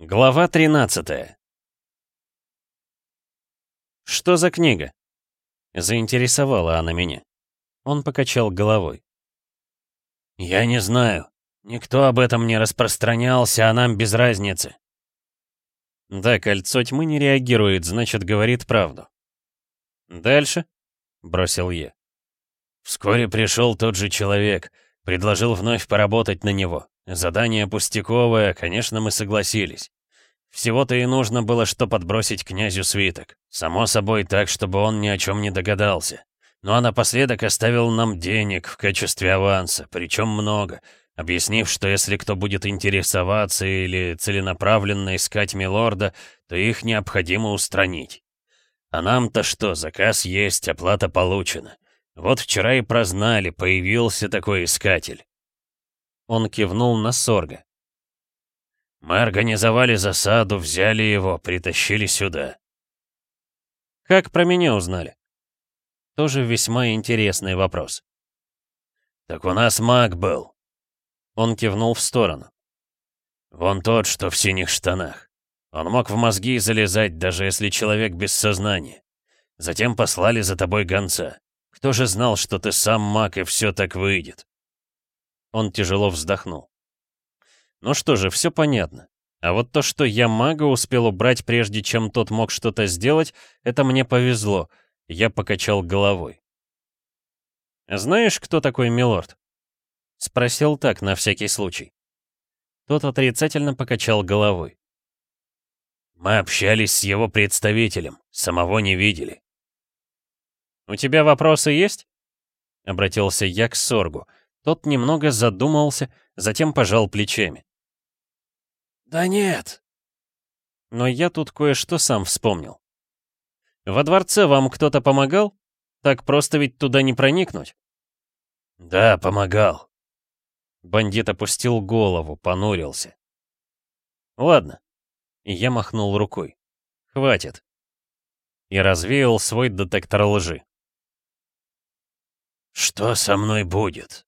Глава 13 «Что за книга?» Заинтересовала она меня. Он покачал головой. «Я не знаю. Никто об этом не распространялся, а нам без разницы». Да, кольцо тьмы не реагирует, значит, говорит правду. «Дальше?» — бросил я. Вскоре пришел тот же человек, предложил вновь поработать на него. Задание пустяковое, конечно, мы согласились. Всего-то и нужно было, что подбросить князю свиток. Само собой так, чтобы он ни о чем не догадался. Ну а напоследок оставил нам денег в качестве аванса, причем много, объяснив, что если кто будет интересоваться или целенаправленно искать милорда, то их необходимо устранить. А нам-то что, заказ есть, оплата получена. Вот вчера и прознали, появился такой искатель. Он кивнул на Сорга. «Мы организовали засаду, взяли его, притащили сюда». «Как про меня узнали?» Тоже весьма интересный вопрос. «Так у нас маг был». Он кивнул в сторону. «Вон тот, что в синих штанах. Он мог в мозги залезать, даже если человек без сознания. Затем послали за тобой гонца. Кто же знал, что ты сам маг и все так выйдет?» Он тяжело вздохнул. Ну что же, все понятно. А вот то, что я мага успел убрать, прежде чем тот мог что-то сделать, это мне повезло. Я покачал головой. «Знаешь, кто такой милорд?» Спросил так, на всякий случай. Тот отрицательно покачал головой. «Мы общались с его представителем, самого не видели». «У тебя вопросы есть?» Обратился я к Соргу. Тот немного задумался, затем пожал плечами. «Да нет». Но я тут кое-что сам вспомнил. «Во дворце вам кто-то помогал? Так просто ведь туда не проникнуть?» «Да, помогал». Бандит опустил голову, понурился. «Ладно». Я махнул рукой. «Хватит». И развеял свой детектор лжи. «Что со мной будет?» —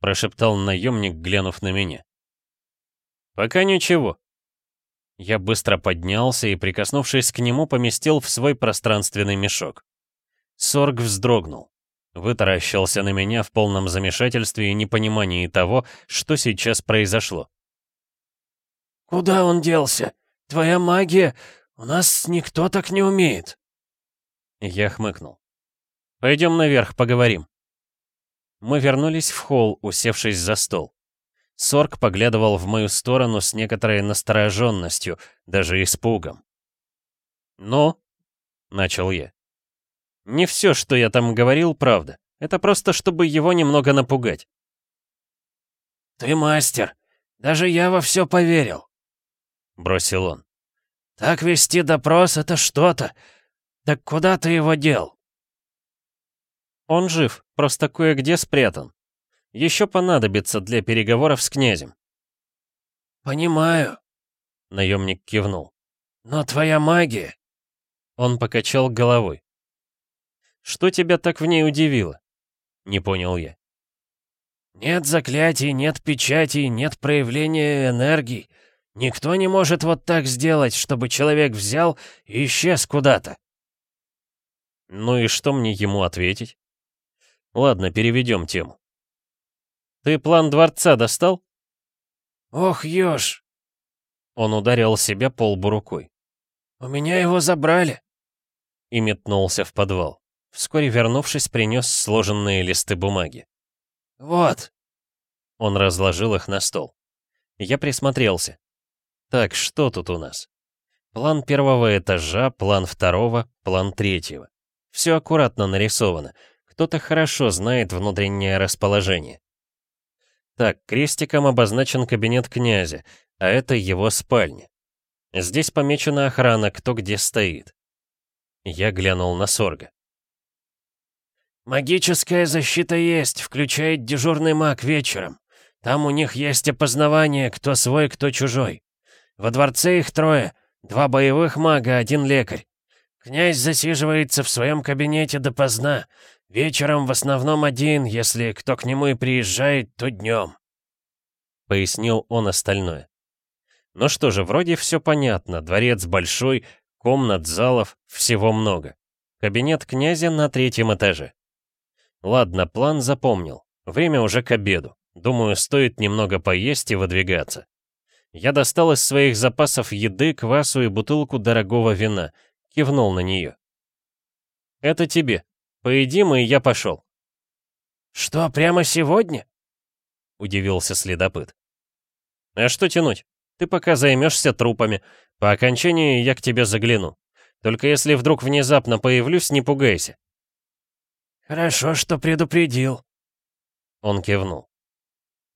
прошептал наемник, глянув на меня. «Пока ничего». Я быстро поднялся и, прикоснувшись к нему, поместил в свой пространственный мешок. Сорг вздрогнул. Вытаращился на меня в полном замешательстве и непонимании того, что сейчас произошло. «Куда он делся? Твоя магия? У нас никто так не умеет!» Я хмыкнул. «Пойдем наверх, поговорим». Мы вернулись в холл, усевшись за стол. Сорг поглядывал в мою сторону с некоторой настороженностью, даже испугом. «Ну?» — начал я. «Не все, что я там говорил, правда. Это просто, чтобы его немного напугать». «Ты мастер. Даже я во все поверил», — бросил он. «Так вести допрос — это что-то. Так куда ты его дел?» Он жив, просто кое-где спрятан. Еще понадобится для переговоров с князем. «Понимаю», — наемник кивнул. «Но твоя магия...» Он покачал головой. «Что тебя так в ней удивило?» Не понял я. «Нет заклятий, нет печатей, нет проявления энергии. Никто не может вот так сделать, чтобы человек взял и исчез куда-то». Ну и что мне ему ответить? Ладно, переведем тему. Ты план дворца достал? Ох, ёж. Он ударил себя по лбу рукой. У меня его забрали. И метнулся в подвал. Вскоре вернувшись, принес сложенные листы бумаги. Вот. Он разложил их на стол. Я присмотрелся. Так, что тут у нас? План первого этажа, план второго, план третьего. Все аккуратно нарисовано. Кто-то хорошо знает внутреннее расположение. Так, крестиком обозначен кабинет князя, а это его спальня. Здесь помечена охрана, кто где стоит. Я глянул на Сорга. «Магическая защита есть, включает дежурный маг вечером. Там у них есть опознавание, кто свой, кто чужой. Во дворце их трое, два боевых мага, один лекарь. Князь засиживается в своем кабинете допоздна, Вечером в основном один, если кто к нему и приезжает, то днем. Пояснил он остальное. Ну что же, вроде все понятно. Дворец большой, комнат, залов, всего много. Кабинет князя на третьем этаже. Ладно, план запомнил. Время уже к обеду. Думаю, стоит немного поесть и выдвигаться. Я достал из своих запасов еды, квасу и бутылку дорогого вина. Кивнул на нее. «Это тебе. Поедим, и я пошел». «Что, прямо сегодня?» — удивился следопыт. «А что тянуть? Ты пока займешься трупами. По окончании я к тебе загляну. Только если вдруг внезапно появлюсь, не пугайся». «Хорошо, что предупредил». Он кивнул.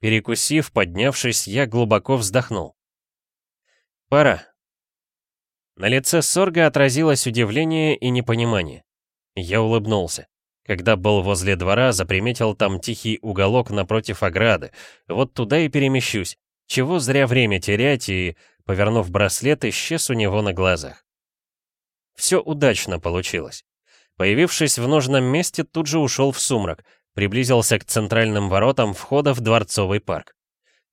Перекусив, поднявшись, я глубоко вздохнул. «Пора». На лице Сорга отразилось удивление и непонимание. Я улыбнулся. Когда был возле двора, заприметил там тихий уголок напротив ограды. Вот туда и перемещусь. Чего зря время терять и, повернув браслет, исчез у него на глазах. Все удачно получилось. Появившись в нужном месте, тут же ушел в сумрак, приблизился к центральным воротам входа в Дворцовый парк.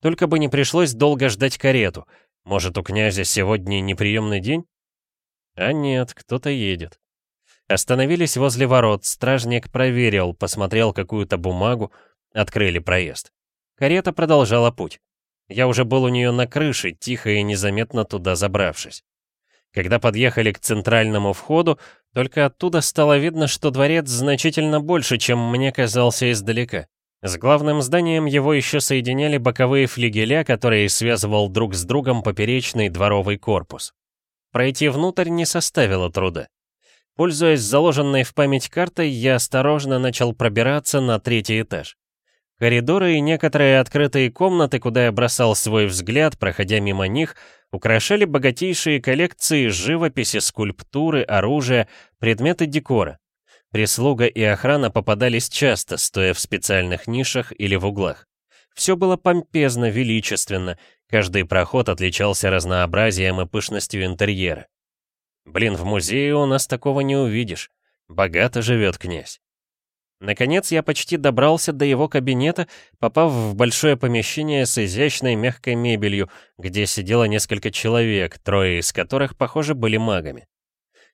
Только бы не пришлось долго ждать карету. Может, у князя сегодня неприемный день? А нет, кто-то едет. Остановились возле ворот, стражник проверил, посмотрел какую-то бумагу, открыли проезд. Карета продолжала путь. Я уже был у нее на крыше, тихо и незаметно туда забравшись. Когда подъехали к центральному входу, только оттуда стало видно, что дворец значительно больше, чем мне казался издалека. С главным зданием его еще соединяли боковые флигеля, которые связывал друг с другом поперечный дворовый корпус. Пройти внутрь не составило труда. Пользуясь заложенной в память картой, я осторожно начал пробираться на третий этаж. Коридоры и некоторые открытые комнаты, куда я бросал свой взгляд, проходя мимо них, украшали богатейшие коллекции живописи, скульптуры, оружия, предметы декора. Прислуга и охрана попадались часто, стоя в специальных нишах или в углах. Все было помпезно, величественно, каждый проход отличался разнообразием и пышностью интерьера. Блин, в музее у нас такого не увидишь. Богато живет князь. Наконец я почти добрался до его кабинета, попав в большое помещение с изящной мягкой мебелью, где сидело несколько человек, трое из которых, похоже, были магами.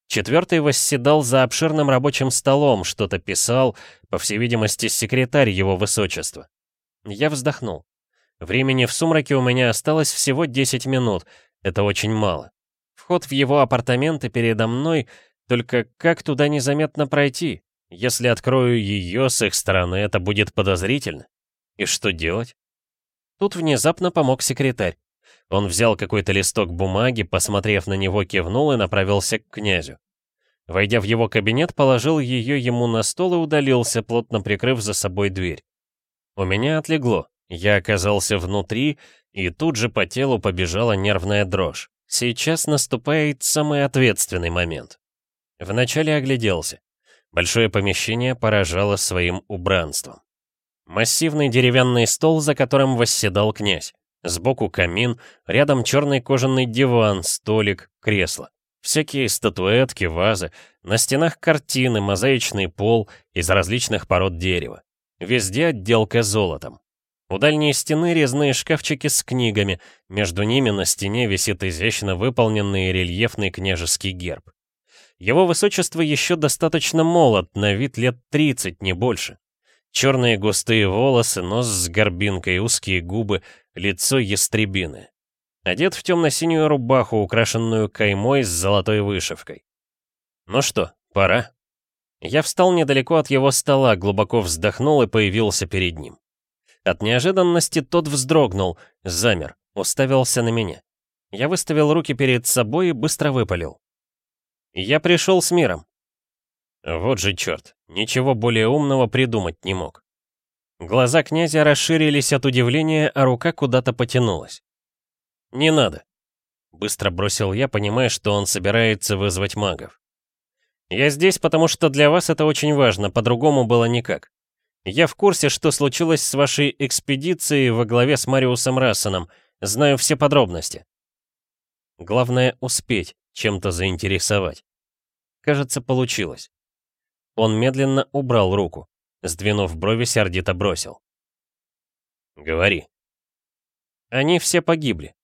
Четвертый восседал за обширным рабочим столом, что-то писал, по всей видимости, секретарь его высочества. Я вздохнул. Времени в сумраке у меня осталось всего 10 минут, это очень мало. Вход в его апартаменты передо мной, только как туда незаметно пройти? Если открою ее с их стороны, это будет подозрительно. И что делать? Тут внезапно помог секретарь. Он взял какой-то листок бумаги, посмотрев на него, кивнул и направился к князю. Войдя в его кабинет, положил ее ему на стол и удалился, плотно прикрыв за собой дверь. У меня отлегло. Я оказался внутри, и тут же по телу побежала нервная дрожь. Сейчас наступает самый ответственный момент. Вначале огляделся. Большое помещение поражало своим убранством. Массивный деревянный стол, за которым восседал князь. Сбоку камин, рядом черный кожаный диван, столик, кресло. Всякие статуэтки, вазы, на стенах картины, мозаичный пол из различных пород дерева. Везде отделка золотом. У дальней стены резные шкафчики с книгами, между ними на стене висит изящно выполненный рельефный княжеский герб. Его высочество еще достаточно молод, на вид лет 30, не больше. Черные густые волосы, нос с горбинкой, узкие губы, лицо ястребины. Одет в темно-синюю рубаху, украшенную каймой с золотой вышивкой. Ну что, пора? Я встал недалеко от его стола, глубоко вздохнул и появился перед ним. От неожиданности тот вздрогнул, замер, уставился на меня. Я выставил руки перед собой и быстро выпалил. Я пришел с миром. Вот же черт, ничего более умного придумать не мог. Глаза князя расширились от удивления, а рука куда-то потянулась. «Не надо», — быстро бросил я, понимая, что он собирается вызвать магов. «Я здесь, потому что для вас это очень важно, по-другому было никак. Я в курсе, что случилось с вашей экспедицией во главе с Мариусом Рассеном, знаю все подробности. Главное — успеть, чем-то заинтересовать. Кажется, получилось. Он медленно убрал руку, сдвинув брови, сердито бросил. «Говори». «Они все погибли».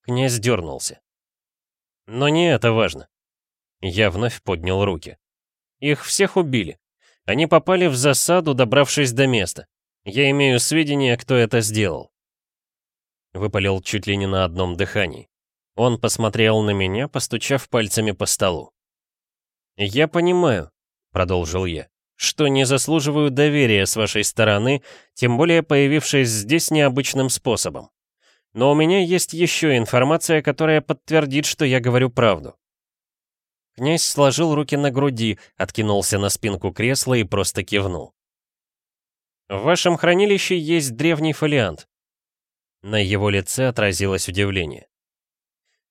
Князь дернулся. Но не это важно. Я вновь поднял руки. Их всех убили. Они попали в засаду, добравшись до места. Я имею сведения, кто это сделал. Выпалил чуть ли не на одном дыхании. Он посмотрел на меня, постучав пальцами по столу. «Я понимаю», — продолжил я, — «что не заслуживаю доверия с вашей стороны, тем более появившись здесь необычным способом. Но у меня есть еще информация, которая подтвердит, что я говорю правду». Князь сложил руки на груди, откинулся на спинку кресла и просто кивнул. «В вашем хранилище есть древний фолиант». На его лице отразилось удивление.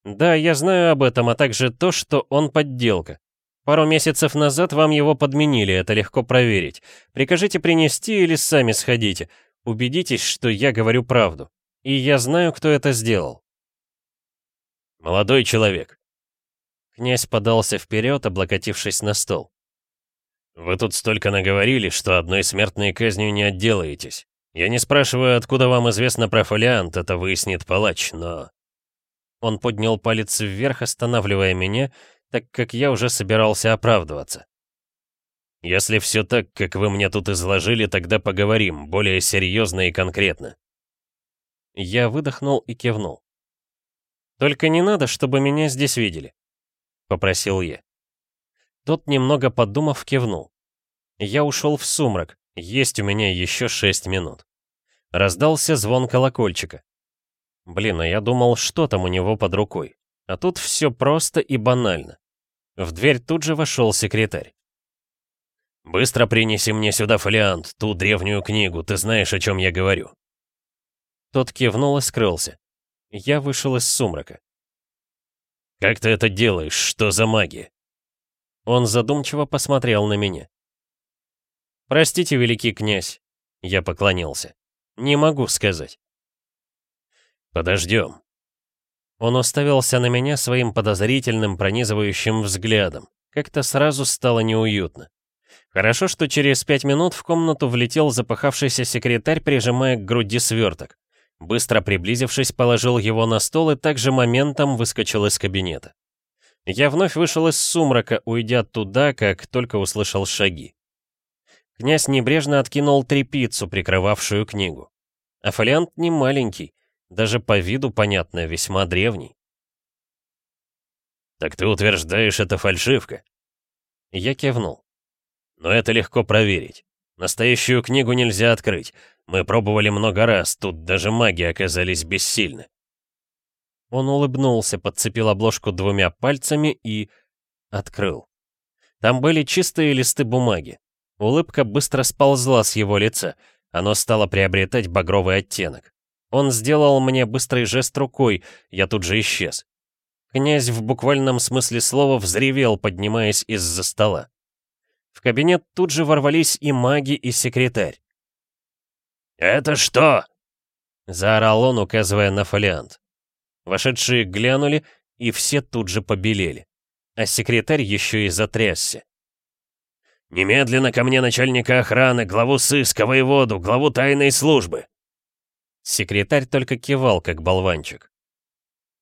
«Да, я знаю об этом, а также то, что он подделка. Пару месяцев назад вам его подменили, это легко проверить. Прикажите принести или сами сходите. Убедитесь, что я говорю правду. И я знаю, кто это сделал». «Молодой человек». Князь подался вперед, облокотившись на стол. «Вы тут столько наговорили, что одной смертной казнью не отделаетесь. Я не спрашиваю, откуда вам известно про фолиант, это выяснит палач, но...» Он поднял палец вверх, останавливая меня, так как я уже собирался оправдываться. «Если все так, как вы мне тут изложили, тогда поговорим, более серьезно и конкретно». Я выдохнул и кивнул. «Только не надо, чтобы меня здесь видели», — попросил я. Тот, немного подумав, кивнул. Я ушел в сумрак, есть у меня еще шесть минут. Раздался звон колокольчика. Блин, а я думал, что там у него под рукой. А тут все просто и банально. В дверь тут же вошел секретарь. «Быстро принеси мне сюда фолиант, ту древнюю книгу, ты знаешь, о чем я говорю». Тот кивнул и скрылся. Я вышел из сумрака. «Как ты это делаешь? Что за магия?» Он задумчиво посмотрел на меня. «Простите, великий князь», — я поклонился. «Не могу сказать». «Подождем». Он уставился на меня своим подозрительным пронизывающим взглядом. Как-то сразу стало неуютно. Хорошо, что через пять минут в комнату влетел запахавшийся секретарь, прижимая к груди сверток. Быстро приблизившись, положил его на стол и также моментом выскочил из кабинета. Я вновь вышел из сумрака, уйдя туда, как только услышал шаги. Князь небрежно откинул трепицу, прикрывавшую книгу. А фолиант не маленький, даже по виду, понятно, весьма древний. «Так ты утверждаешь, это фальшивка?» Я кивнул. «Но это легко проверить. Настоящую книгу нельзя открыть. Мы пробовали много раз, тут даже маги оказались бессильны». Он улыбнулся, подцепил обложку двумя пальцами и... открыл. Там были чистые листы бумаги. Улыбка быстро сползла с его лица. Оно стало приобретать багровый оттенок. Он сделал мне быстрый жест рукой, я тут же исчез. Князь в буквальном смысле слова взревел, поднимаясь из-за стола. В кабинет тут же ворвались и маги, и секретарь. «Это что?» — заорал он, указывая на фолиант. Вошедшие глянули, и все тут же побелели. А секретарь еще и затрясся. «Немедленно ко мне начальника охраны, главу сыска, воеводу, главу тайной службы!» Секретарь только кивал, как болванчик.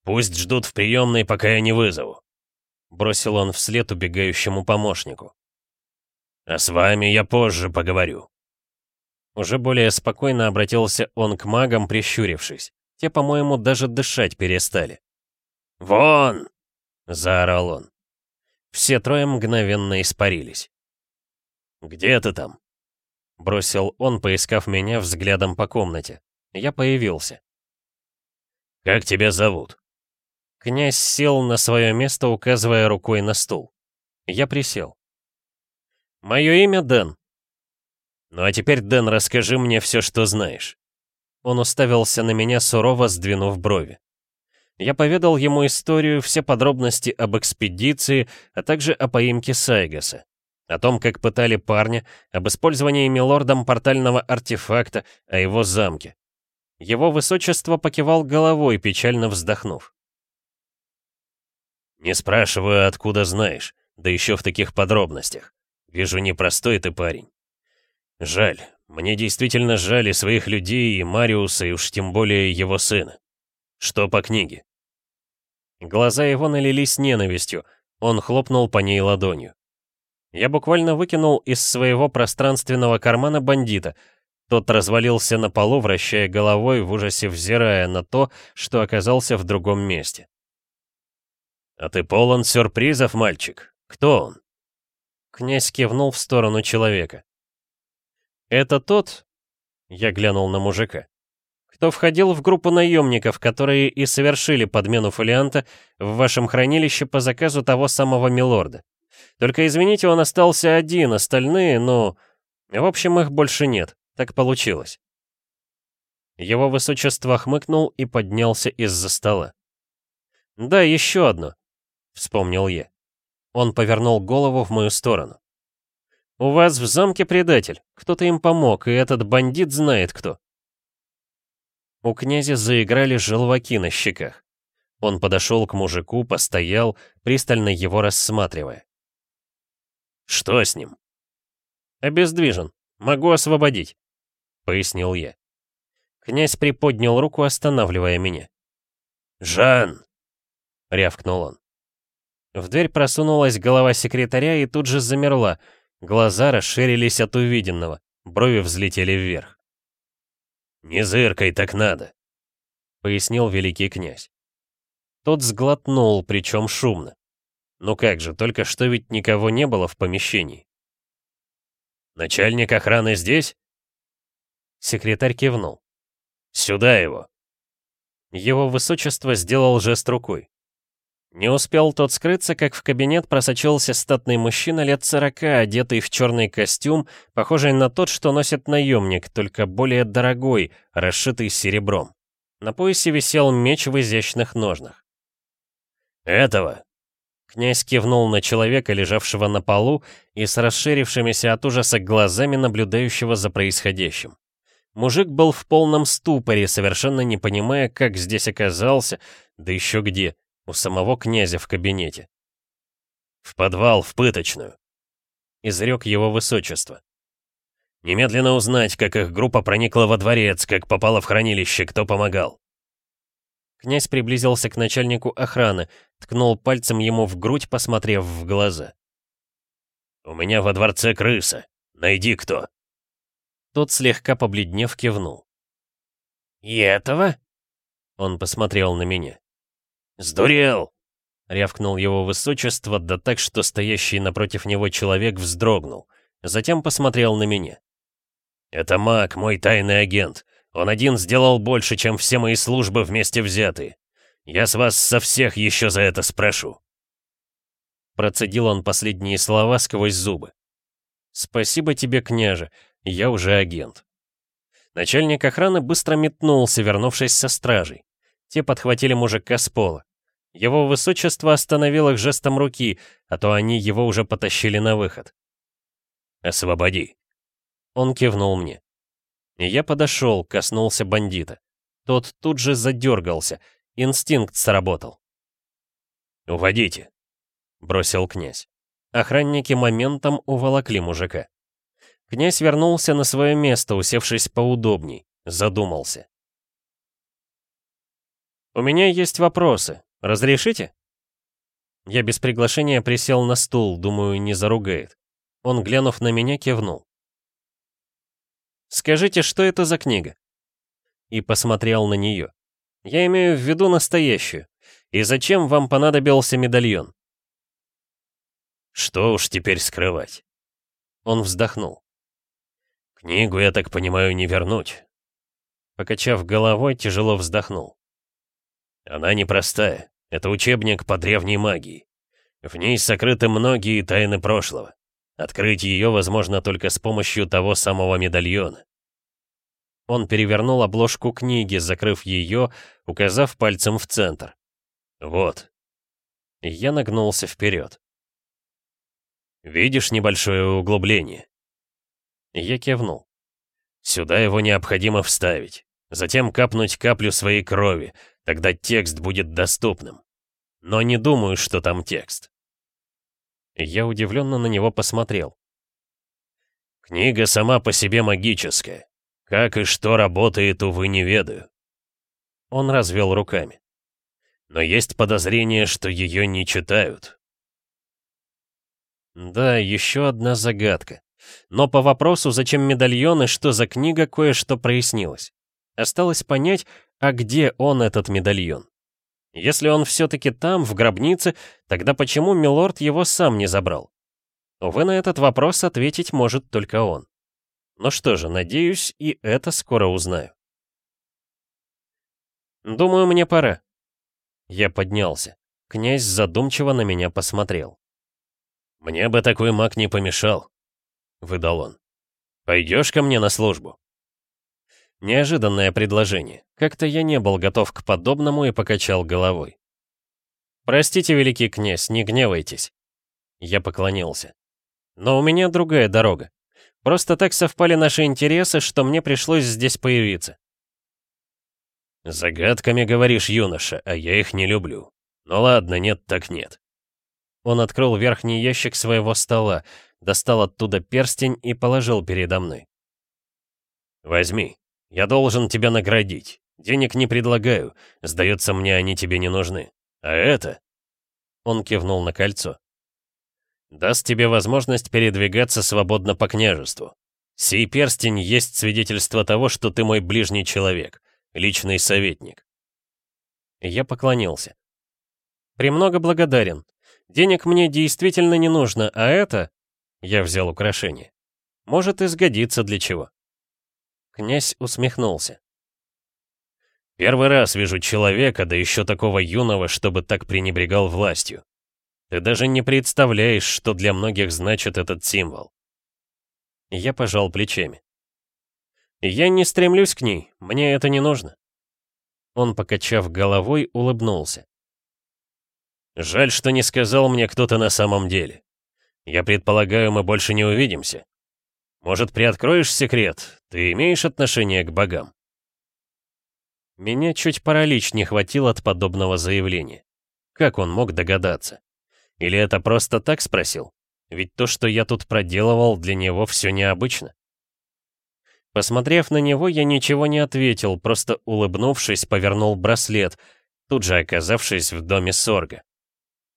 «Пусть ждут в приемной, пока я не вызову», — бросил он вслед убегающему помощнику. «А с вами я позже поговорю». Уже более спокойно обратился он к магам, прищурившись. Те, по-моему, даже дышать перестали. «Вон!» — заорал он. Все трое мгновенно испарились. «Где ты там?» Бросил он, поискав меня взглядом по комнате. Я появился. «Как тебя зовут?» Князь сел на свое место, указывая рукой на стул. Я присел. «Мое имя Дэн». «Ну а теперь, Дэн, расскажи мне все, что знаешь». Он уставился на меня, сурово сдвинув брови. Я поведал ему историю, все подробности об экспедиции, а также о поимке Сайгаса. О том, как пытали парня, об использовании милордом портального артефакта, о его замке. Его высочество покивал головой, печально вздохнув. «Не спрашиваю, откуда знаешь, да еще в таких подробностях. Вижу, непростой ты парень. Жаль, мне действительно жаль и своих людей, и Мариуса, и уж тем более его сына. Что по книге?» Глаза его налились ненавистью, он хлопнул по ней ладонью. Я буквально выкинул из своего пространственного кармана бандита. Тот развалился на полу, вращая головой, в ужасе взирая на то, что оказался в другом месте. «А ты полон сюрпризов, мальчик. Кто он?» Князь кивнул в сторону человека. «Это тот...» — я глянул на мужика кто входил в группу наемников, которые и совершили подмену фолианта в вашем хранилище по заказу того самого милорда. Только, извините, он остался один, остальные, ну... В общем, их больше нет. Так получилось. Его высочество хмыкнул и поднялся из-за стола. «Да, еще одно», — вспомнил я. Он повернул голову в мою сторону. «У вас в замке предатель. Кто-то им помог, и этот бандит знает кто. У князя заиграли желваки на щеках. Он подошел к мужику, постоял, пристально его рассматривая. «Что с ним?» «Обездвижен. Могу освободить», — пояснил я. Князь приподнял руку, останавливая меня. «Жан!» — рявкнул он. В дверь просунулась голова секретаря и тут же замерла. Глаза расширились от увиденного, брови взлетели вверх. «Не зыркай, так надо», — пояснил великий князь. Тот сглотнул, причем шумно. Ну как же, только что ведь никого не было в помещении. «Начальник охраны здесь?» Секретарь кивнул. «Сюда его!» Его высочество сделал жест рукой. Не успел тот скрыться, как в кабинет просочился статный мужчина лет сорока, одетый в черный костюм, похожий на тот, что носит наемник, только более дорогой, расшитый серебром. На поясе висел меч в изящных ножнах. «Этого!» Князь кивнул на человека, лежавшего на полу, и с расширившимися от ужаса глазами наблюдающего за происходящим. Мужик был в полном ступоре, совершенно не понимая, как здесь оказался, да еще где у самого князя в кабинете. «В подвал, в пыточную», — изрек его высочество. «Немедленно узнать, как их группа проникла во дворец, как попала в хранилище, кто помогал». Князь приблизился к начальнику охраны, ткнул пальцем ему в грудь, посмотрев в глаза. «У меня во дворце крыса. Найди кто». Тот, слегка побледнев, кивнул. «И этого?» Он посмотрел на меня. «Сдурел!» — рявкнул его высочество, да так, что стоящий напротив него человек вздрогнул. Затем посмотрел на меня. «Это маг, мой тайный агент. Он один сделал больше, чем все мои службы вместе взятые. Я с вас со всех еще за это спрошу». Процедил он последние слова сквозь зубы. «Спасибо тебе, княже, я уже агент». Начальник охраны быстро метнулся, вернувшись со стражей. Те подхватили мужика с пола. Его высочество остановил их жестом руки, а то они его уже потащили на выход. «Освободи!» Он кивнул мне. Я подошел, коснулся бандита. Тот тут же задергался, инстинкт сработал. «Уводите!» — бросил князь. Охранники моментом уволокли мужика. Князь вернулся на свое место, усевшись поудобней, задумался. «У меня есть вопросы», «Разрешите?» Я без приглашения присел на стул, думаю, не заругает. Он, глянув на меня, кивнул. «Скажите, что это за книга?» И посмотрел на нее. «Я имею в виду настоящую. И зачем вам понадобился медальон?» «Что уж теперь скрывать?» Он вздохнул. «Книгу, я так понимаю, не вернуть». Покачав головой, тяжело вздохнул. Она непростая. Это учебник по древней магии. В ней сокрыты многие тайны прошлого. Открыть ее возможно только с помощью того самого медальона. Он перевернул обложку книги, закрыв ее, указав пальцем в центр. «Вот». Я нагнулся вперед. «Видишь небольшое углубление?» Я кивнул. «Сюда его необходимо вставить. Затем капнуть каплю своей крови, Тогда текст будет доступным. Но не думаю, что там текст. Я удивленно на него посмотрел. Книга сама по себе магическая. Как и что работает, увы, не ведаю. Он развел руками. Но есть подозрение, что ее не читают. Да, еще одна загадка. Но по вопросу, зачем медальон и что за книга, кое-что прояснилось. Осталось понять, а где он, этот медальон? Если он все-таки там, в гробнице, тогда почему Милорд его сам не забрал? Увы, на этот вопрос ответить может только он. Ну что же, надеюсь, и это скоро узнаю. Думаю, мне пора. Я поднялся. Князь задумчиво на меня посмотрел. «Мне бы такой маг не помешал», — выдал он. «Пойдешь ко мне на службу?» Неожиданное предложение. Как-то я не был готов к подобному и покачал головой. «Простите, великий князь, не гневайтесь». Я поклонился. «Но у меня другая дорога. Просто так совпали наши интересы, что мне пришлось здесь появиться». «Загадками говоришь, юноша, а я их не люблю. Ну ладно, нет так нет». Он открыл верхний ящик своего стола, достал оттуда перстень и положил передо мной. «Возьми. Я должен тебя наградить. Денег не предлагаю. Сдается мне, они тебе не нужны. А это...» Он кивнул на кольцо. «Даст тебе возможность передвигаться свободно по княжеству. Сей перстень есть свидетельство того, что ты мой ближний человек, личный советник». Я поклонился. «Премного благодарен. Денег мне действительно не нужно, а это...» Я взял украшение. «Может и сгодится для чего». Князь усмехнулся. «Первый раз вижу человека, да еще такого юного, чтобы так пренебрегал властью. Ты даже не представляешь, что для многих значит этот символ». Я пожал плечами. «Я не стремлюсь к ней, мне это не нужно». Он, покачав головой, улыбнулся. «Жаль, что не сказал мне кто-то на самом деле. Я предполагаю, мы больше не увидимся. Может, приоткроешь секрет? Ты имеешь отношение к богам?» Меня чуть паралич не хватил от подобного заявления. Как он мог догадаться? Или это просто так спросил? Ведь то, что я тут проделывал, для него все необычно. Посмотрев на него, я ничего не ответил, просто улыбнувшись, повернул браслет, тут же оказавшись в доме Сорга.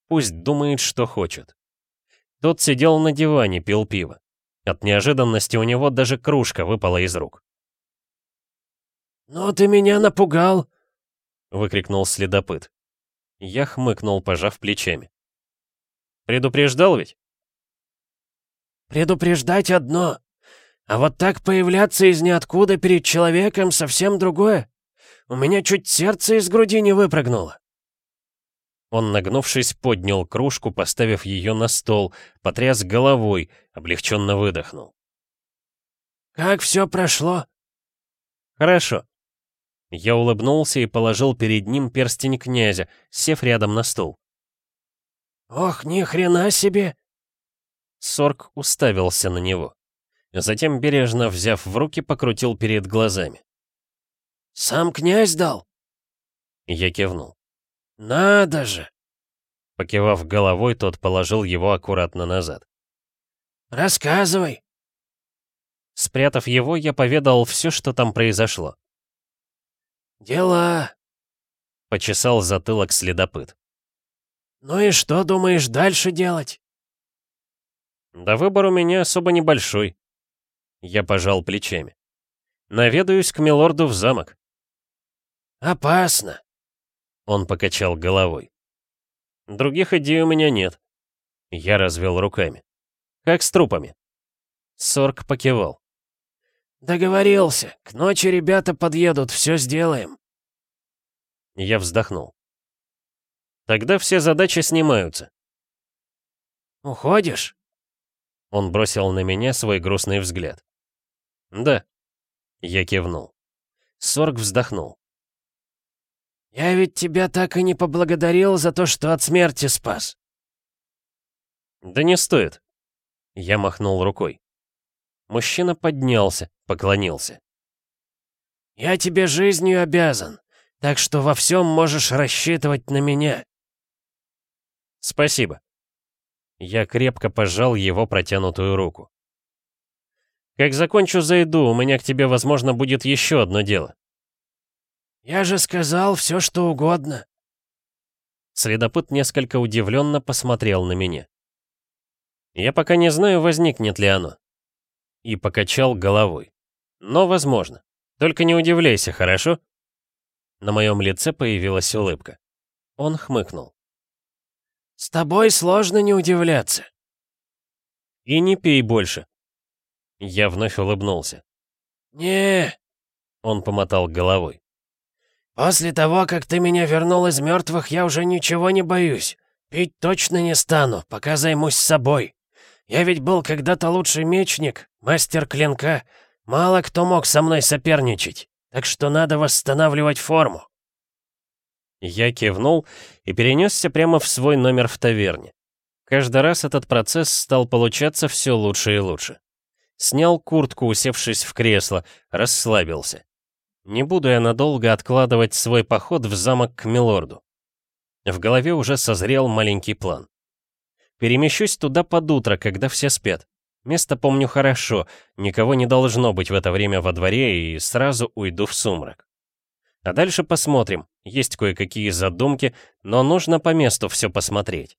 Пусть думает, что хочет. Тот сидел на диване, пил пиво. От неожиданности у него даже кружка выпала из рук. «Ну ты меня напугал!» — выкрикнул следопыт. Я хмыкнул, пожав плечами. «Предупреждал ведь?» «Предупреждать одно, а вот так появляться из ниоткуда перед человеком совсем другое. У меня чуть сердце из груди не выпрыгнуло». Он, нагнувшись, поднял кружку, поставив ее на стол, потряс головой, облегченно выдохнул. «Как все прошло?» «Хорошо». Я улыбнулся и положил перед ним перстень князя, сев рядом на стул. «Ох, ни хрена себе!» Сорг уставился на него. Затем, бережно взяв в руки, покрутил перед глазами. «Сам князь дал?» Я кивнул. «Надо же!» Покивав головой, тот положил его аккуратно назад. «Рассказывай!» Спрятав его, я поведал все, что там произошло. «Дела!» — почесал затылок следопыт. «Ну и что думаешь дальше делать?» «Да выбор у меня особо небольшой». Я пожал плечами. «Наведаюсь к милорду в замок». «Опасно», он покачал головой. Других идей у меня нет. Я развел руками. Как с трупами? Сорг покивал. Договорился. К ночи ребята подъедут, все сделаем. Я вздохнул. Тогда все задачи снимаются. Уходишь? Он бросил на меня свой грустный взгляд. Да. Я кивнул. Сорг вздохнул. «Я ведь тебя так и не поблагодарил за то, что от смерти спас». «Да не стоит». Я махнул рукой. Мужчина поднялся, поклонился. «Я тебе жизнью обязан, так что во всем можешь рассчитывать на меня». «Спасибо». Я крепко пожал его протянутую руку. «Как закончу, зайду, у меня к тебе, возможно, будет еще одно дело». «Я же сказал все, что угодно». Следопыт несколько удивленно посмотрел на меня. Я пока не знаю, возникнет ли оно. И покачал головой. Но возможно. Только не удивляйся, хорошо? На моем лице появилась улыбка. Он хмыкнул. «С тобой сложно не удивляться». «И не пей больше». Я вновь улыбнулся. не Он помотал головой. «После того, как ты меня вернул из мертвых, я уже ничего не боюсь. Пить точно не стану, пока займусь собой. Я ведь был когда-то лучший мечник, мастер клинка. Мало кто мог со мной соперничать, так что надо восстанавливать форму». Я кивнул и перенесся прямо в свой номер в таверне. Каждый раз этот процесс стал получаться все лучше и лучше. Снял куртку, усевшись в кресло, расслабился. Не буду я надолго откладывать свой поход в замок к Милорду. В голове уже созрел маленький план. Перемещусь туда под утро, когда все спят. Место помню хорошо, никого не должно быть в это время во дворе, и сразу уйду в сумрак. А дальше посмотрим. Есть кое-какие задумки, но нужно по месту все посмотреть.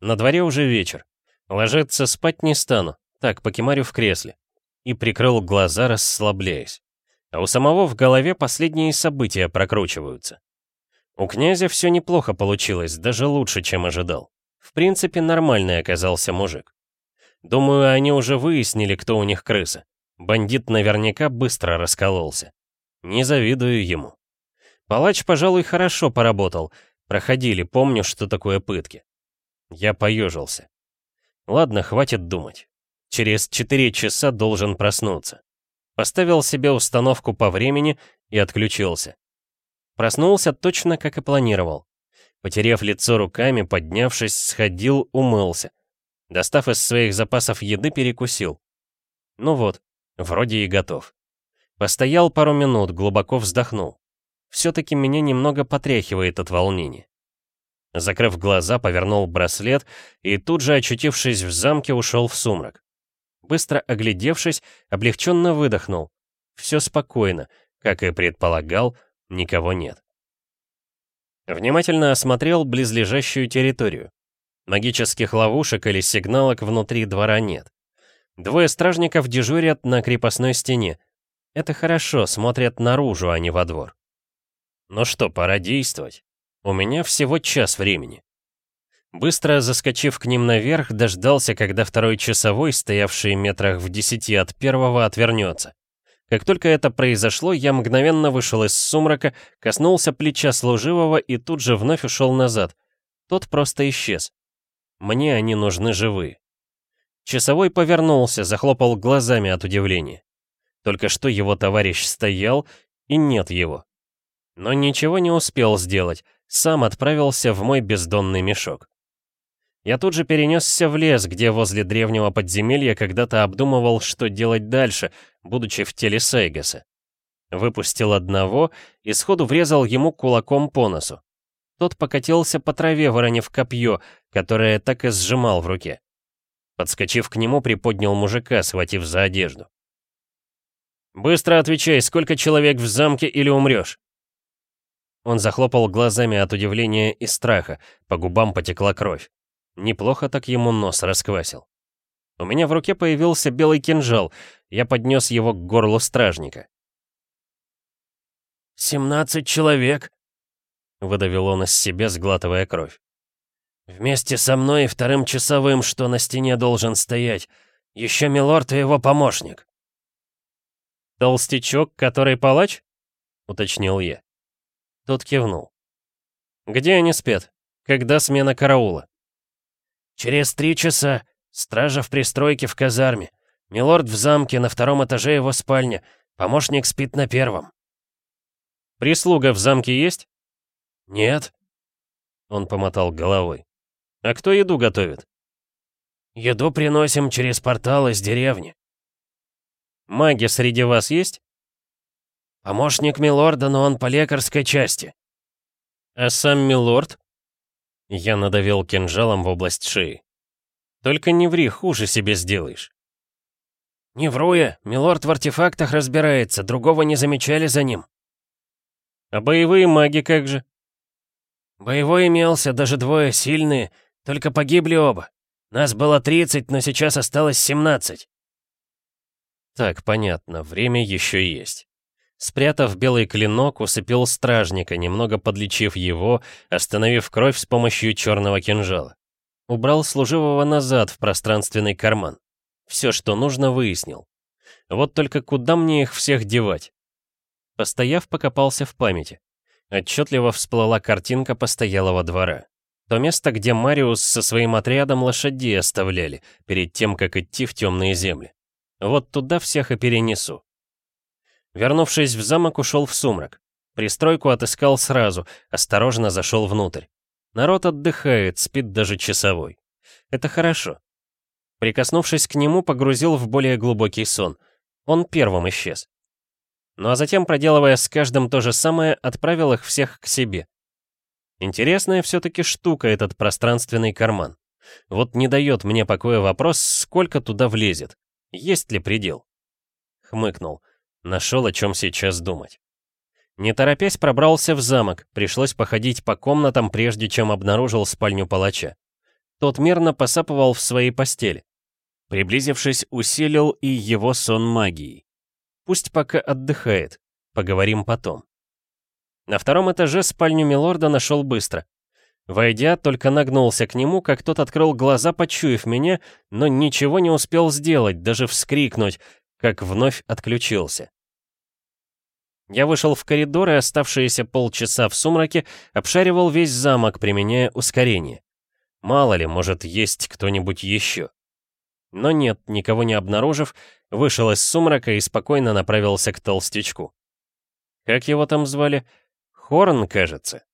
На дворе уже вечер. Ложиться спать не стану. Так, покемарю в кресле. И прикрыл глаза, расслабляясь. А у самого в голове последние события прокручиваются. У князя все неплохо получилось, даже лучше, чем ожидал. В принципе, нормальный оказался мужик. Думаю, они уже выяснили, кто у них крыса. Бандит наверняка быстро раскололся. Не завидую ему. Палач, пожалуй, хорошо поработал. Проходили, помню, что такое пытки. Я поежился. Ладно, хватит думать. Через 4 часа должен проснуться. Поставил себе установку по времени и отключился. Проснулся точно как и планировал. Потерев лицо руками, поднявшись, сходил, умылся. Достав из своих запасов еды, перекусил. Ну вот, вроде и готов. Постоял пару минут, глубоко вздохнул. Все-таки меня немного потряхивает от волнения. Закрыв глаза, повернул браслет и тут же, очутившись в замке, ушел в сумрак. Быстро оглядевшись, облегченно выдохнул. Все спокойно, как и предполагал, никого нет. Внимательно осмотрел близлежащую территорию. Магических ловушек или сигналок внутри двора нет. Двое стражников дежурят на крепостной стене, это хорошо, смотрят наружу, а не во двор. Ну что, пора действовать. У меня всего час времени. Быстро заскочив к ним наверх, дождался, когда второй часовой, стоявший метрах в десяти от первого, отвернется. Как только это произошло, я мгновенно вышел из сумрака, коснулся плеча служивого и тут же вновь ушел назад. Тот просто исчез. Мне они нужны живые. Часовой повернулся, захлопал глазами от удивления. Только что его товарищ стоял, и нет его. Но ничего не успел сделать, сам отправился в мой бездонный мешок. Я тут же перенесся в лес, где возле древнего подземелья когда-то обдумывал, что делать дальше, будучи в теле Сейгаса. Выпустил одного и сходу врезал ему кулаком по носу. Тот покатился по траве, воронив копье, которое так и сжимал в руке. Подскочив к нему, приподнял мужика, схватив за одежду. «Быстро отвечай, сколько человек в замке или умрешь?» Он захлопал глазами от удивления и страха, по губам потекла кровь. Неплохо так ему нос расквасил. У меня в руке появился белый кинжал, я поднес его к горлу стражника. «Семнадцать человек», — выдавил он из себя, сглатывая кровь. «Вместе со мной и вторым часовым, что на стене должен стоять. Еще Милорд и его помощник». «Толстячок, который палач?» — уточнил я. Тот кивнул. «Где они спят? Когда смена караула?» «Через три часа. Стража в пристройке в казарме. Милорд в замке, на втором этаже его спальня. Помощник спит на первом». «Прислуга в замке есть?» «Нет». Он помотал головой. «А кто еду готовит?» «Еду приносим через портал из деревни». Маги среди вас есть? Помощник Милорда, но он по лекарской части. А сам Милорд? Я надавил кинжалом в область шеи. Только не ври, хуже себе сделаешь. Не вру я, Милорд в артефактах разбирается, другого не замечали за ним. А боевые маги как же? «Боевой имелся, даже двое сильные, только погибли оба. Нас было 30, но сейчас осталось 17». Так, понятно, время еще есть. Спрятав белый клинок, усыпил стражника, немного подлечив его, остановив кровь с помощью черного кинжала. Убрал служивого назад в пространственный карман. Все, что нужно, выяснил. Вот только куда мне их всех девать? Постояв, покопался в памяти. Отчетливо всплыла картинка постоялого двора. То место, где Мариус со своим отрядом лошадей оставляли, перед тем, как идти в темные земли. Вот туда всех и перенесу. Вернувшись в замок, ушел в сумрак. Пристройку отыскал сразу, осторожно зашел внутрь. Народ отдыхает, спит даже часовой. Это хорошо. Прикоснувшись к нему, погрузил в более глубокий сон. Он первым исчез. Ну а затем, проделывая с каждым то же самое, отправил их всех к себе. Интересная все-таки штука этот пространственный карман. Вот не дает мне покоя вопрос, сколько туда влезет. Есть ли предел? Хмыкнул. Нашел, о чем сейчас думать. Не торопясь, пробрался в замок, пришлось походить по комнатам, прежде чем обнаружил спальню палача. Тот мирно посапывал в своей постели. Приблизившись, усилил и его сон магией. Пусть пока отдыхает, поговорим потом. На втором этаже спальню Милорда нашел быстро. Войдя, только нагнулся к нему, как тот открыл глаза, почуяв меня, но ничего не успел сделать, даже вскрикнуть, как вновь отключился. Я вышел в коридор и оставшиеся полчаса в сумраке обшаривал весь замок, применяя ускорение. Мало ли, может, есть кто-нибудь еще. Но нет, никого не обнаружив, вышел из сумрака и спокойно направился к толстячку. Как его там звали? Хорн, кажется.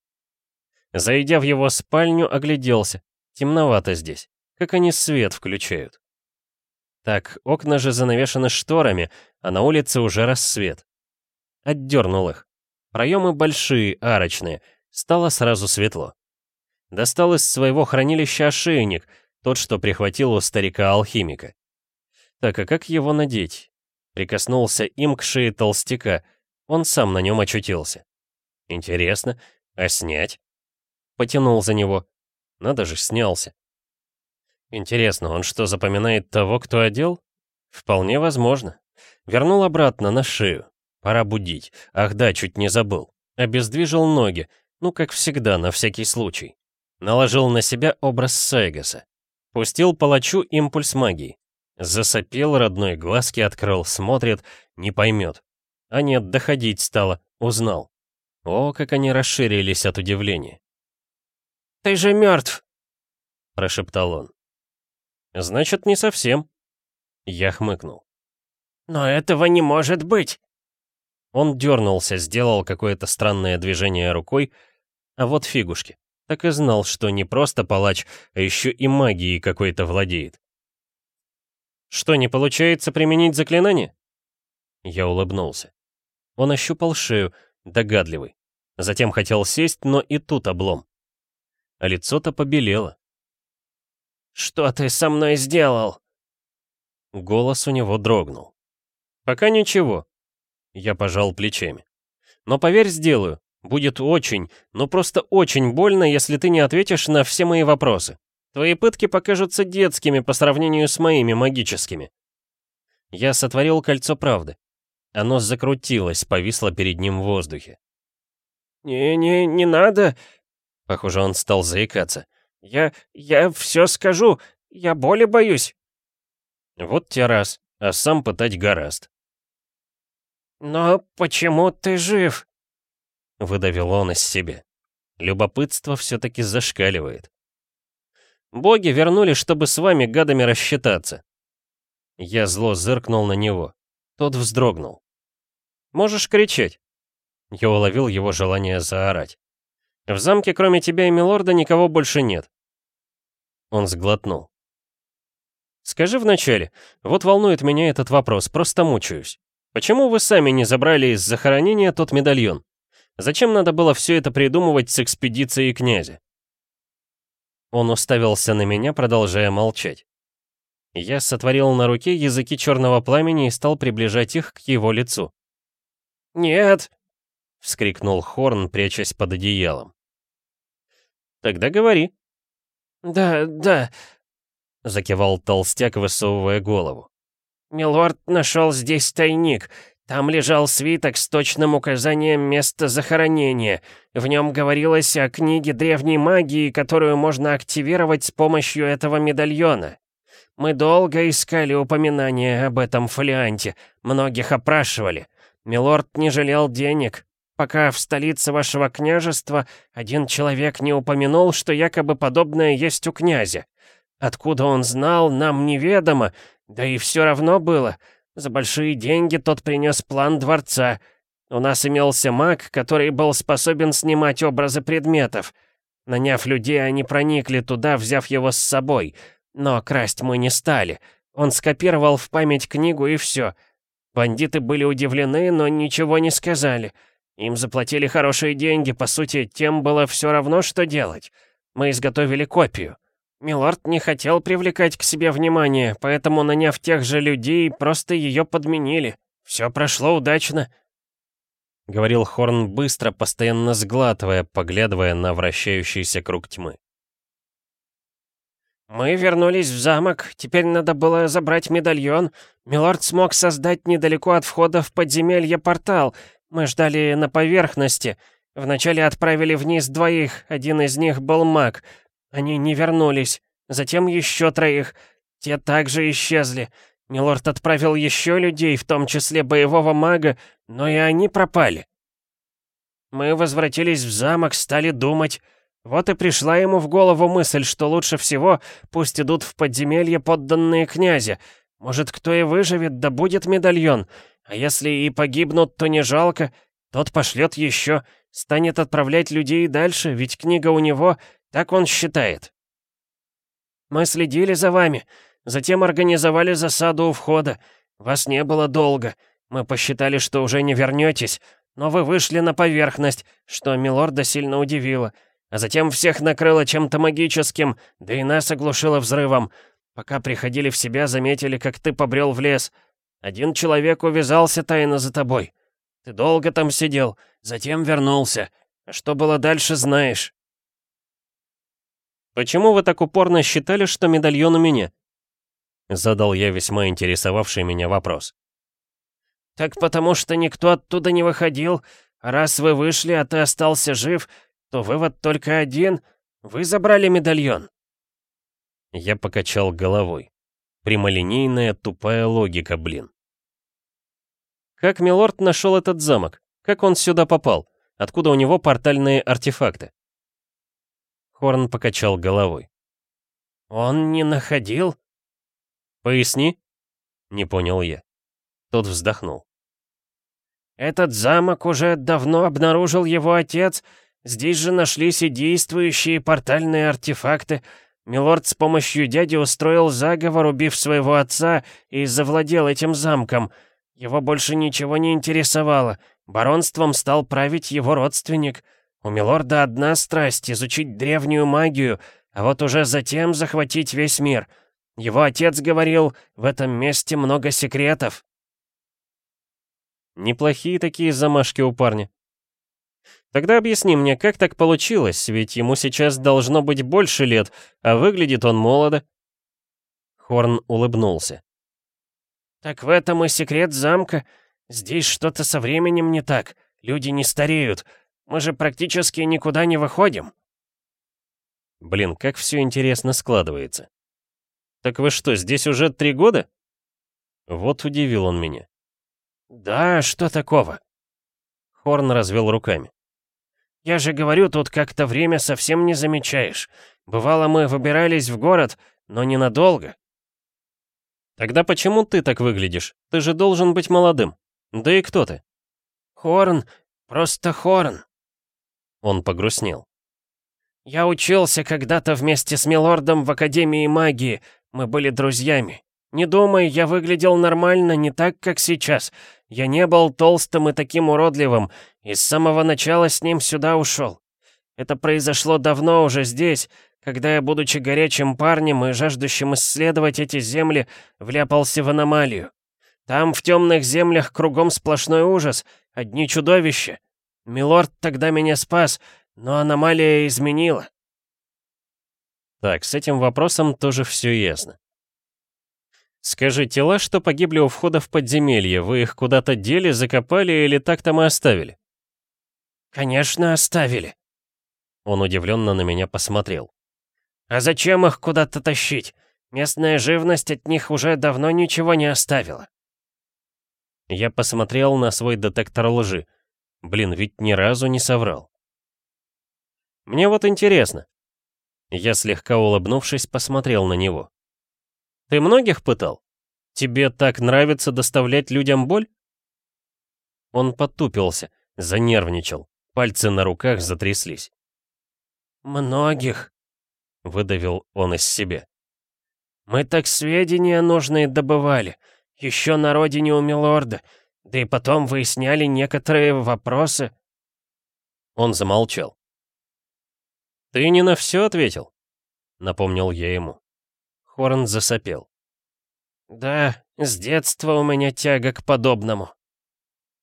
Зайдя в его спальню, огляделся. Темновато здесь. Как они свет включают. Так, окна же занавешены шторами, а на улице уже рассвет. Отдернул их. Проемы большие, арочные. Стало сразу светло. Достал из своего хранилища ошейник, тот, что прихватил у старика-алхимика. Так, а как его надеть? Прикоснулся им к шее толстяка. Он сам на нем очутился. Интересно, а снять? Потянул за него. Надо же, снялся. Интересно, он что, запоминает того, кто одел? Вполне возможно. Вернул обратно на шею. Пора будить. Ах да, чуть не забыл. Обездвижил ноги. Ну, как всегда, на всякий случай. Наложил на себя образ Сайгаса. Пустил палачу импульс магии. Засопел, родной глазки открыл, смотрит, не поймет. А нет, доходить стало, узнал. О, как они расширились от удивления. «Ты же мертв!» — прошептал он. «Значит, не совсем». Я хмыкнул. «Но этого не может быть!» Он дернулся, сделал какое-то странное движение рукой, а вот фигушки. Так и знал, что не просто палач, а еще и магией какой-то владеет. «Что, не получается применить заклинание?» Я улыбнулся. Он ощупал шею, догадливый. Затем хотел сесть, но и тут облом. А лицо-то побелело. «Что ты со мной сделал?» Голос у него дрогнул. «Пока ничего». Я пожал плечами. «Но поверь, сделаю. Будет очень, ну просто очень больно, если ты не ответишь на все мои вопросы. Твои пытки покажутся детскими по сравнению с моими магическими». Я сотворил кольцо правды. Оно закрутилось, повисло перед ним в воздухе. «Не-не, не надо!» Похоже, он стал заикаться. «Я... я все скажу. Я боли боюсь». Вот те раз, а сам пытать гораст. «Но почему ты жив?» Выдавил он из себя. Любопытство все-таки зашкаливает. «Боги вернули, чтобы с вами, гадами, рассчитаться». Я зло зыркнул на него. Тот вздрогнул. «Можешь кричать». Я уловил его желание заорать. «В замке, кроме тебя и милорда, никого больше нет. Он сглотнул. «Скажи вначале, вот волнует меня этот вопрос, просто мучаюсь. Почему вы сами не забрали из захоронения тот медальон? Зачем надо было все это придумывать с экспедицией князя?» Он уставился на меня, продолжая молчать. Я сотворил на руке языки черного пламени и стал приближать их к его лицу. «Нет!» — вскрикнул Хорн, прячась под одеялом. Тогда говори». «Да, да», — закивал толстяк, высовывая голову. «Милорд нашел здесь тайник. Там лежал свиток с точным указанием места захоронения. В нем говорилось о книге древней магии, которую можно активировать с помощью этого медальона. Мы долго искали упоминания об этом фолианте, многих опрашивали. Милорд не жалел денег, пока в столице вашего княжества один человек не упомянул, что якобы подобное есть у князя. Откуда он знал, нам неведомо, да и все равно было — за большие деньги тот принес план дворца. У нас имелся маг, который был способен снимать образы предметов. Наняв людей, они проникли туда, взяв его с собой. Но красть мы не стали. Он скопировал в память книгу и все. Бандиты были удивлены, но ничего не сказали. Им заплатили хорошие деньги, по сути, тем было все равно, что делать. Мы изготовили копию. Милорд не хотел привлекать к себе внимание, поэтому, наняв тех же людей, просто ее подменили. Все прошло удачно. Говорил Хорн быстро, постоянно сглатывая, поглядывая на вращающийся круг тьмы. «Мы вернулись в замок, теперь надо было забрать медальон. Милорд смог создать недалеко от входа в подземелье портал. Мы ждали на поверхности. Вначале отправили вниз двоих, один из них был маг — они не вернулись. Затем еще троих. Те также исчезли. Милорд отправил еще людей, в том числе боевого мага, но и они пропали. Мы возвратились в замок, стали думать. Вот и пришла ему в голову мысль, что лучше всего пусть идут в подземелье подданные князя. Может, кто и выживет, да будет медальон. А если и погибнут, то не жалко. Тот пошлет еще, станет отправлять людей дальше, ведь книга у него, так он считает. Мы следили за вами, затем организовали засаду у входа. Вас не было долго. Мы посчитали, что уже не вернетесь, но вы вышли на поверхность, что милорда сильно удивило. А затем всех накрыло чем-то магическим, да и нас оглушило взрывом. Пока приходили в себя, заметили, как ты побрел в лес. Один человек увязался тайно за тобой. Ты долго там сидел, затем вернулся. А что было дальше, знаешь. «Почему вы так упорно считали, что медальон у меня?» Задал я весьма интересовавший меня вопрос. «Так потому что никто оттуда не выходил. раз вы вышли, а ты остался жив, то вывод только один. Вы забрали медальон». Я покачал головой. Прямолинейная, тупая логика, блин. Как Милорд нашел этот замок? Как он сюда попал? Откуда у него портальные артефакты? Хорн покачал головой. «Он не находил?» «Поясни?» Не понял я. Тот вздохнул. «Этот замок уже давно обнаружил его отец. Здесь же нашлись и действующие портальные артефакты. Милорд с помощью дяди устроил заговор, убив своего отца, и завладел этим замком. Его больше ничего не интересовало. Баронством стал править его родственник. У Милорда одна страсть — изучить древнюю магию, а вот уже затем захватить весь мир. Его отец говорил, в этом месте много секретов. Неплохие такие замашки у парня. Тогда объясни мне, как так получилось, ведь ему сейчас должно быть больше лет, а выглядит он молодо. Хорн улыбнулся. «Так в этом и секрет замка. Здесь что-то со временем не так. Люди не стареют. Мы же практически никуда не выходим». Блин, как все интересно складывается. «Так вы что, здесь уже три года?» Вот удивил он меня. «Да, что такого?» Хорн развел руками. «Я же говорю, тут как-то время совсем не замечаешь. Бывало, мы выбирались в город, но ненадолго». «Тогда почему ты так выглядишь? Ты же должен быть молодым. Да и кто ты?» «Хорн, просто Хорн». Он погрустнел. «Я учился когда-то вместе с Милордом в Академии магии. Мы были друзьями. Не думай, я выглядел нормально, не так, как сейчас. Я не был толстым и таким уродливым, и с самого начала с ним сюда ушел. Это произошло давно уже здесь, когда я, будучи горячим парнем и жаждущим исследовать эти земли, вляпался в аномалию. Там, в темных землях, кругом сплошной ужас, одни чудовища. Милорд тогда меня спас, но аномалия изменила. Так, с этим вопросом тоже все ясно. Скажи, тела, что погибли у входа в подземелье, вы их куда-то дели, закопали или так там и оставили? Конечно, оставили. Он удивленно на меня посмотрел. А зачем их куда-то тащить? Местная живность от них уже давно ничего не оставила. Я посмотрел на свой детектор лжи. Блин, ведь ни разу не соврал. Мне вот интересно. Я слегка улыбнувшись, посмотрел на него. Ты многих пытал? Тебе так нравится доставлять людям боль? Он потупился, занервничал. Пальцы на руках затряслись. «Многих», — выдавил он из себя. «Мы так сведения нужные добывали, еще на родине у Милорда, да и потом выясняли некоторые вопросы». Он замолчал. «Ты не на все ответил?» — напомнил я ему. Хорн засопел. «Да, с детства у меня тяга к подобному».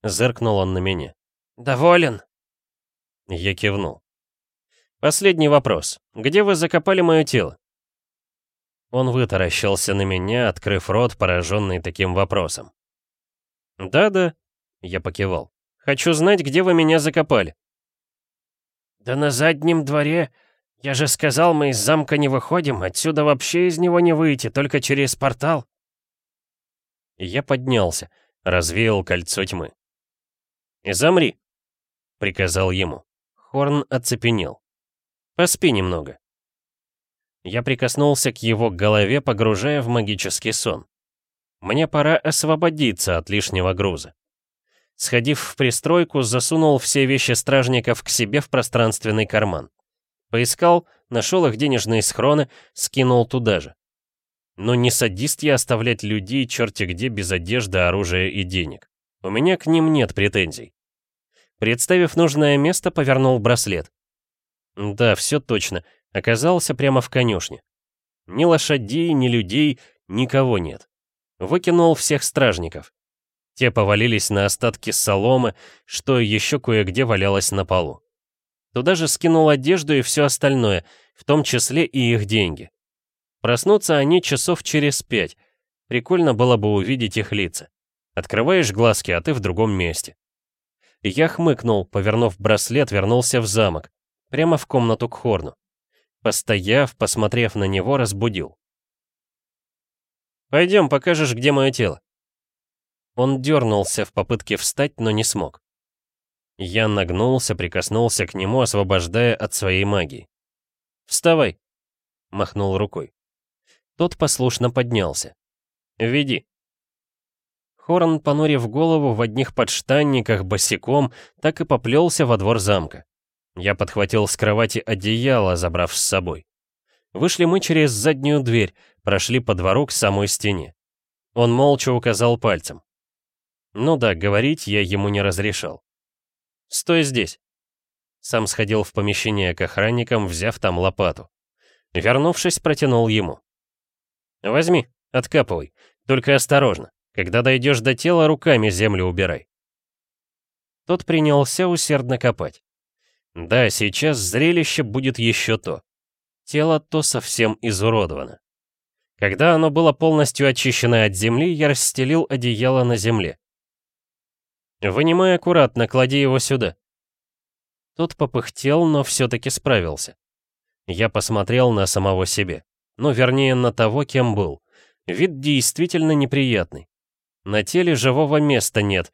Зыркнул он на меня. «Доволен?» Я кивнул. «Последний вопрос. Где вы закопали мое тело?» Он вытаращился на меня, открыв рот, пораженный таким вопросом. «Да-да», — я покивал. «Хочу знать, где вы меня закопали». «Да на заднем дворе. Я же сказал, мы из замка не выходим, отсюда вообще из него не выйти, только через портал». Я поднялся, развеял кольцо тьмы. «И замри», — приказал ему. Хорн оцепенел. «Поспи немного». Я прикоснулся к его голове, погружая в магический сон. Мне пора освободиться от лишнего груза. Сходив в пристройку, засунул все вещи стражников к себе в пространственный карман. Поискал, нашел их денежные схроны, скинул туда же. Но не садист я оставлять людей черти где без одежды, оружия и денег. У меня к ним нет претензий. Представив нужное место, повернул браслет. Да, все точно. Оказался прямо в конюшне. Ни лошадей, ни людей, никого нет. Выкинул всех стражников. Те повалились на остатки соломы, что еще кое-где валялось на полу. Туда же скинул одежду и все остальное, в том числе и их деньги. Проснутся они часов через пять. Прикольно было бы увидеть их лица. Открываешь глазки, а ты в другом месте. Я хмыкнул, повернув браслет, вернулся в замок. Прямо в комнату к Хорну. Постояв, посмотрев на него, разбудил. «Пойдем, покажешь, где мое тело». Он дернулся в попытке встать, но не смог. Я нагнулся, прикоснулся к нему, освобождая от своей магии. «Вставай!» — махнул рукой. Тот послушно поднялся. «Веди». Хорн, понурив голову в одних подштанниках босиком, так и поплелся во двор замка. Я подхватил с кровати одеяло, забрав с собой. Вышли мы через заднюю дверь, прошли по двору к самой стене. Он молча указал пальцем. Ну да, говорить я ему не разрешал. «Стой здесь!» Сам сходил в помещение к охранникам, взяв там лопату. Вернувшись, протянул ему. «Возьми, откапывай, только осторожно. Когда дойдешь до тела, руками землю убирай. Тот принялся усердно копать. Да, сейчас зрелище будет еще то. Тело то совсем изуродовано. Когда оно было полностью очищено от земли, я расстелил одеяло на земле. «Вынимай аккуратно, клади его сюда». Тот попыхтел, но все-таки справился. Я посмотрел на самого себе. Ну, вернее, на того, кем был. Вид действительно неприятный. На теле живого места нет.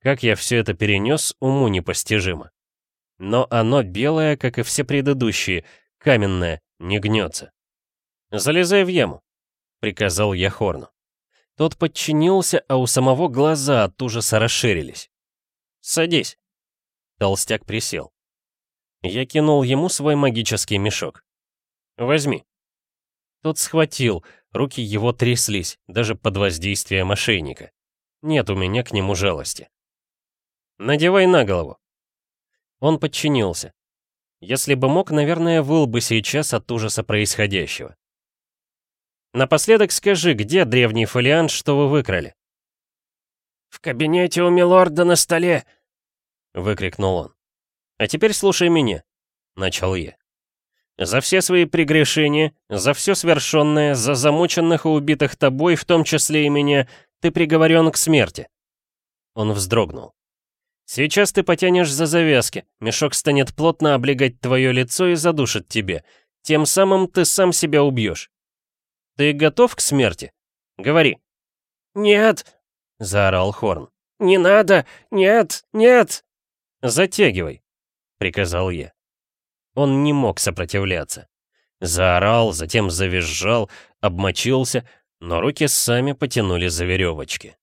Как я все это перенес, уму непостижимо. Но оно белое, как и все предыдущие, каменное, не гнется. «Залезай в яму», — приказал я Хорну. Тот подчинился, а у самого глаза от ужаса расширились. «Садись». Толстяк присел. Я кинул ему свой магический мешок. «Возьми». Тот схватил, руки его тряслись, даже под воздействием мошенника. Нет у меня к нему жалости. «Надевай на голову». Он подчинился. Если бы мог, наверное, выл бы сейчас от ужаса происходящего. Напоследок скажи, где древний фолиант, что вы выкрали?» «В кабинете у милорда на столе!» — выкрикнул он. «А теперь слушай меня», — начал я. За все свои прегрешения, за все свершенное, за замученных и убитых тобой, в том числе и меня, ты приговорен к смерти». Он вздрогнул. «Сейчас ты потянешь за завязки, мешок станет плотно облегать твое лицо и задушит тебе. Тем самым ты сам себя убьешь. Ты готов к смерти? Говори». «Нет!» — заорал Хорн. «Не надо! Нет! Нет!» «Затягивай», — приказал я. Он не мог сопротивляться. Заорал, затем завизжал, обмочился, но руки сами потянули за веревочки.